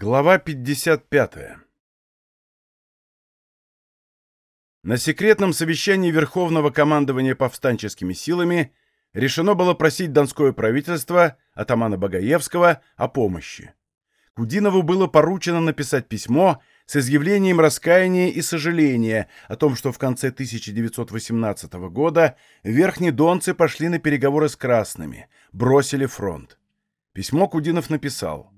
Глава 55. На секретном совещании Верховного командования повстанческими силами решено было просить Донское правительство, атамана Багаевского, о помощи. Кудинову было поручено написать письмо с изъявлением раскаяния и сожаления о том, что в конце 1918 года верхнедонцы пошли на переговоры с красными, бросили фронт. Письмо Кудинов написал –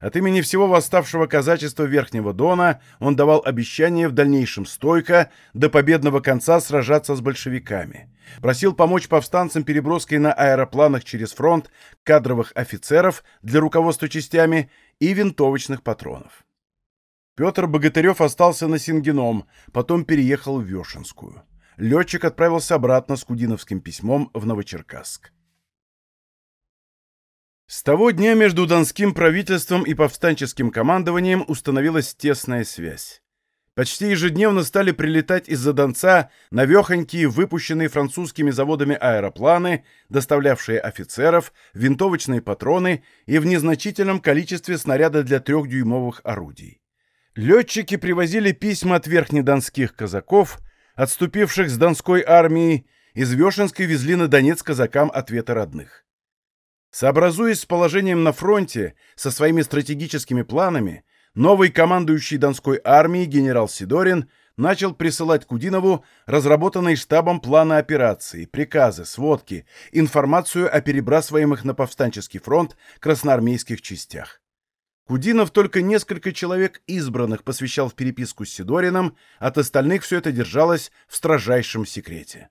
от имени всего восставшего казачества Верхнего Дона он давал обещание в дальнейшем стойко до победного конца сражаться с большевиками. Просил помочь повстанцам переброской на аэропланах через фронт кадровых офицеров для руководства частями и винтовочных патронов. Петр Богатырев остался на Сингеном, потом переехал в Вешенскую. Летчик отправился обратно с Кудиновским письмом в Новочеркасск. С того дня между донским правительством и повстанческим командованием установилась тесная связь. Почти ежедневно стали прилетать из-за Донца навехонькие, выпущенные французскими заводами аэропланы, доставлявшие офицеров, винтовочные патроны и в незначительном количестве снаряда для трехдюймовых орудий. Летчики привозили письма от верхнедонских казаков, отступивших с Донской армии, из Вешенской везли на Донец казакам ответы родных. Сообразуясь с положением на фронте, со своими стратегическими планами, новый командующий Донской армией генерал Сидорин начал присылать Кудинову разработанные штабом планы операции, приказы, сводки, информацию о перебрасываемых на повстанческий фронт красноармейских частях. Кудинов только несколько человек избранных посвящал в переписку с Сидорином, от остальных все это держалось в строжайшем секрете.